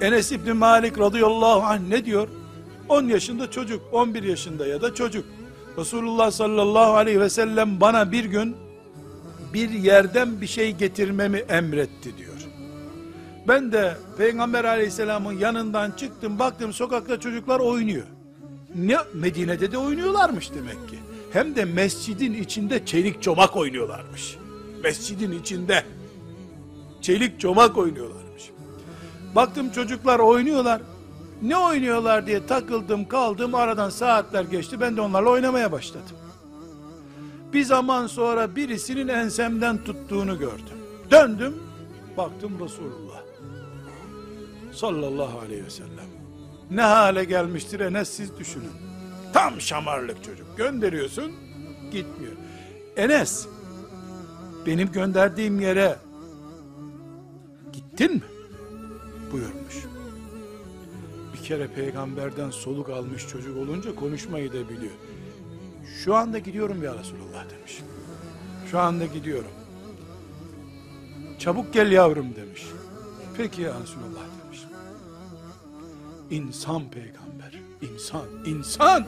Enes İbni Malik radıyallahu anh ne diyor? 10 yaşında çocuk, 11 yaşında ya da çocuk. Resulullah sallallahu aleyhi ve sellem bana bir gün bir yerden bir şey getirmemi emretti diyor. Ben de Peygamber aleyhisselamın yanından çıktım baktım sokakta çocuklar oynuyor. Ne Medine'de de oynuyorlarmış demek ki. Hem de mescidin içinde çelik çomak oynuyorlarmış. Mescidin içinde çelik çomak oynuyorlarmış. Baktım çocuklar oynuyorlar. Ne oynuyorlar diye takıldım kaldım aradan saatler geçti ben de onlarla oynamaya başladım. Bir zaman sonra birisinin ensemden tuttuğunu gördüm. Döndüm baktım Resulullah sallallahu aleyhi ve sellem. Ne hale gelmiştir Enes siz düşünün. Tam şamarlık çocuk. Gönderiyorsun gitmiyor. Enes benim gönderdiğim yere gittin mi? Buyurmuş. Bir kere peygamberden soluk almış çocuk olunca konuşmayı da biliyor. Şu anda gidiyorum ya Resulullah demiş. Şu anda gidiyorum. Çabuk gel yavrum demiş. Peki ya Resulullah demiş. İnsan peygamber. İnsan, insan.